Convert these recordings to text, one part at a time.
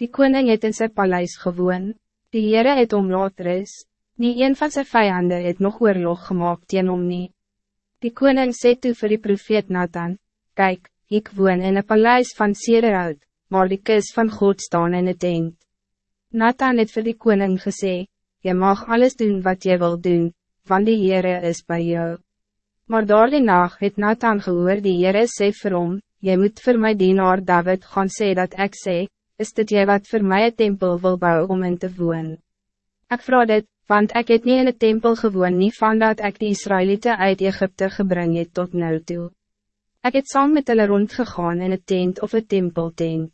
Die koning het in zijn paleis gewoon, die Heere het om laat ris, nie een van zijn vijanden het nog oorlog gemaakt teen om nie. Die koning sê toe vir die profeet Nathan, Kijk, ik woon in een paleis van Sederhout, maar die kus van God staan in het tent. Nathan het vir die koning gesê, Je mag alles doen wat je wil doen, want die Heere is bij jou. Maar door die nacht het Nathan gehoor die Heere sê vir hom, Jy moet vir my dienaar David gaan sê dat ik sê, is dit jy wat voor mij een tempel wil bouwen om in te woon. Ik vraag dit, want ik het niet in het tempel gewoon niet van dat ik de Israëlieten uit Egypte gebring het tot nu toe. Ik het saam met hulle rondgegaan in het tent of het tempeltent.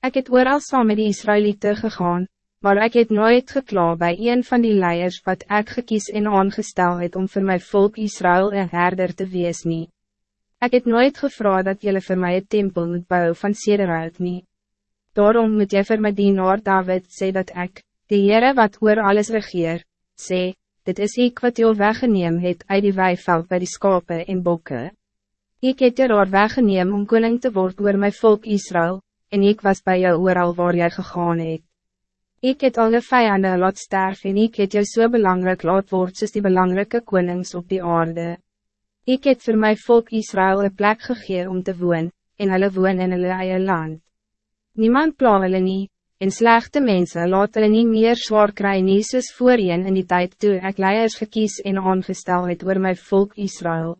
Ik het ooral saam met die Israëlieten gegaan, maar ik het nooit gekla bij een van die leiers wat ik gekies en aangestel het om voor mijn volk Israël een herder te wees nie. Ik het nooit gevraagd dat jullie voor mij het tempel moet bouwen van Sederhout niet. Daarom moet jy vir my dienaar David sê dat ik, die Heere wat oor alles regeer, sê, dit is ik wat jou weggeneem het uit die weiveld bij die skape en bokke. Ik het jou daar weggeneem om koning te worden oor my volk Israël, en ik was bij jou ooral waar jy gegaan het. Ik het alle vijanden laat sterf en ik het jou so belangrijk laat word soos die belangrijke konings op die aarde. Ik het voor my volk Israël een plek gegee om te woon, en hulle woon in hulle eie land. Niemand pla hulle nie, en slechte mensen laat hulle nie meer zwaar kry nie soos voorheen in die tijd toe ek leiers gekies en aangestel het oor my volk Israël.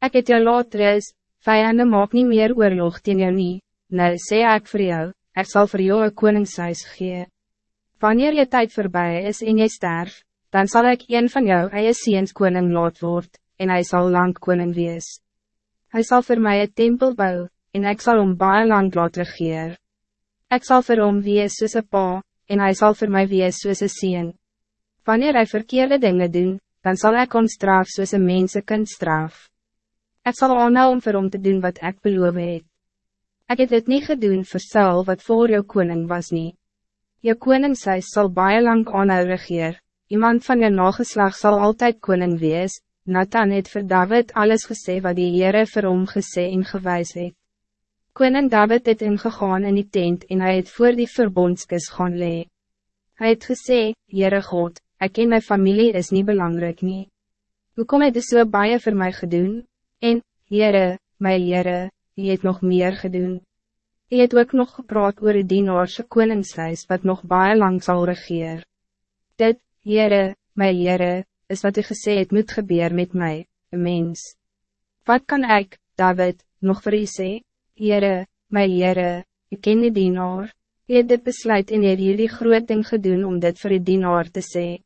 Ik het jou laat ris, vijanden maak nie meer oorlog teen jou nie, nou sê ek vir jou, ek sal vir jou een koningshuis gee. Wanneer je tijd voorbij is en jy sterf, dan zal ik een van jou eie seens koning laat word, en hij zal lang koning wees. Hij zal voor mij een tempel bouwen, en ik zal om baie lang laat regeer. Ik zal vir hom wees soos een pa, en hij zal voor mij wees soos een sien. Wanneer hij verkeerde dingen doen, dan zal ik hom straf soos een mense kind straf. Ik zal aanhou om vir hom te doen wat ik beloof het. Ek het dit niet gedoen vir Saul wat voor jou koning was niet. Je koningshuis zal baie lang aanhou regeer, iemand van je nageslag zal altijd koning wees, Nathan het vir David alles gesê wat die Heere vir hom gesê en gewys het. Koning David het ingegaan in die tent en hij het voor die verbondskis gaan lee. Hy het gesê, Heere God, ek en my familie is niet belangrijk nie. Hoekom het so baie vir my gedoen? En, Heere, my Heere, hy het nog meer gedoen. Hy het ook nog gepraat oor die dienaarse koningshuis wat nog baie lang zal regeer. Dit, Heere, my Heere, is wat hy gesê het moet gebeur met mij, een mens. Wat kan ik, David, nog vir u sê? Jere, my Jere, ik ken die dienaar, je het dit besluit en het jullie groot ding gedoen om dit voor die dienaar te sê.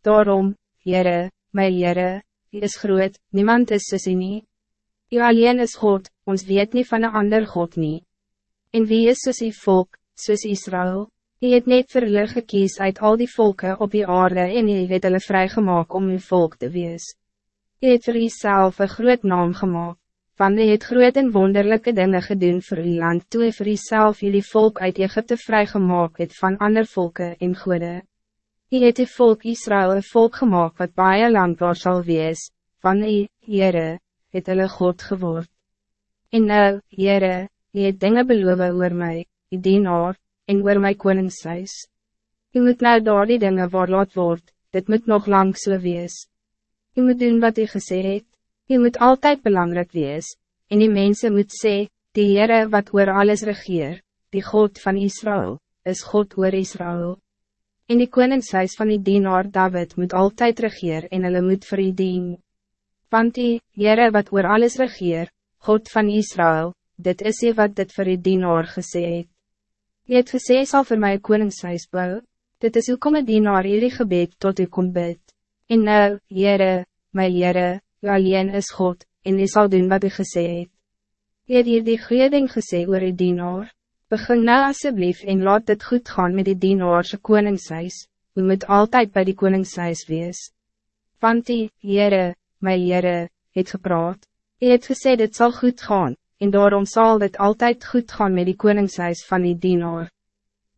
Daarom, Jere, my Jere, je is groot, niemand is soos u nie. U alleen is God, ons weet niet van een ander God nie. En wie is soos die volk, soos Israël? Je het net vir hulle gekies uit al die volken op die aarde en je het hulle vrygemaak om uw volk te wees. Je het vir jezelf een groot naam gemaakt want hy het groot en wonderlijke dingen gedoen voor uw land toe hy vir self jullie volk uit Egypte vrygemaak het van ander volken in goede. Hy het die volk Israël een volk gemaakt wat baie lang daar sal wees, van hy, Heere, het hulle God geword. En nou, Heere, hy het dinge beloof oor my, die dienaar, en oor my koningshuis. Hy moet nou daar die dinge waar laat word, dit moet nog lang so wees. Hy moet doen wat hy gesê het. Je moet altijd belangrijk wees, en die mensen moet zeggen, die Heere wat oor alles regeer, die God van Israël, is God oor Israël. En die koningshuis van die dienaar David moet altijd regeer en hulle moet vir die dien. Want die Heere wat oor alles regeer, God van Israël, dit is hy wat dit vir die dienaar gesê het. Jy het gesê sal vir my koningshuis bou, dit is hoekom een dienaar hierdie gebed tot u kom bid. En nou, Heere, my Heere, U alleen is God, en u zal doen wat u gesê het. U het hier die goeie ding gesê oor die dienaar. Begin nou asseblief en laat dit goed gaan met die dienaarse koningshuis. U moet altijd bij die koningshuis wees. Want die, Heere, my Heere, het gepraat. U het gesê dit zal goed gaan, en daarom zal dit altijd goed gaan met die koningshuis van die dienaar.